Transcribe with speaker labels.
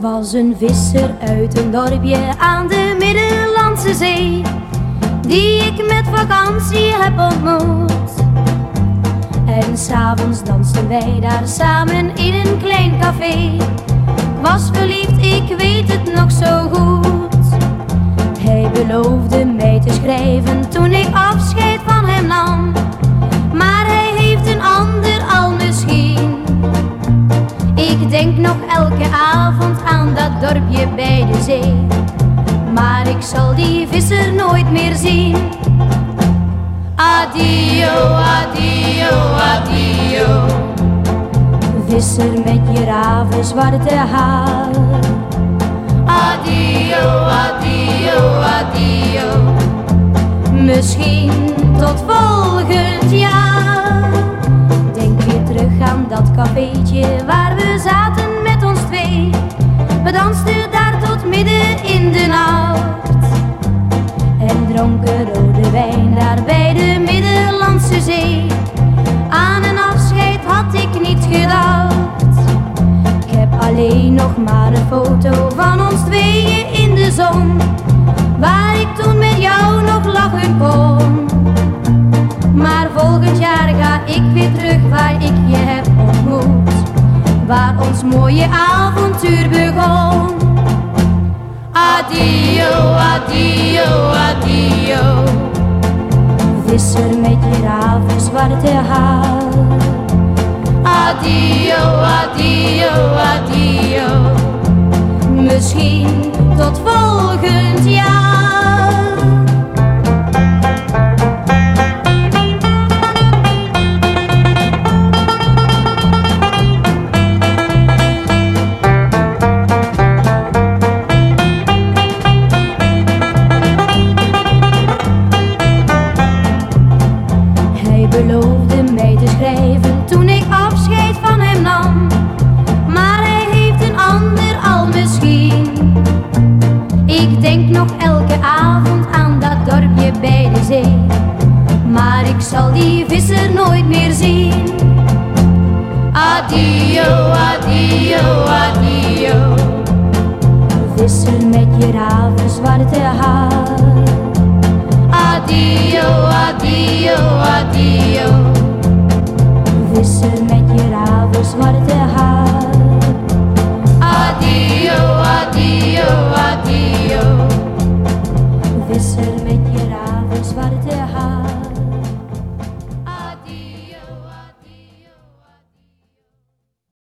Speaker 1: was een visser uit een dorpje aan de Middellandse Zee, die ik met vakantie heb ontmoet. En s'avonds dansten wij daar samen in een klein café. Was verliefd, ik weet het nog zo goed. Hij beloofde mij te schrijven toen ik afscheid ik zal die visser nooit meer zien. Adio, adio, adio. Visser met je raven zwarte haar. Adio, adio, adio. Misschien tot volgend jaar. Denk je terug aan dat cafeetje waar we zaten met ons twee. We dansten daar tot midden in de nacht. En dronken rode wijn daar bij de Middellandse Zee. Aan een afscheid had ik niet gedacht. Ik heb alleen nog maar een foto van ons tweeën in de zon. Waar ik toen met jou nog lachen kon. Maar volgend jaar ga ik weer terug waar ik je heb ontmoet. Waar ons mooie avontuur begon. Adio, adio, adio. Visser met je zwarte haar. Adio, adio, adio. Misschien tot volgend van hem nam. Maar hij heeft een ander al misschien. Ik denk nog elke avond aan dat dorpje bij de zee. Maar ik zal die visser nooit meer zien. Adio, adio, adio. Visser met je raven zwarte haar. Adio, adio, adio. Visser met je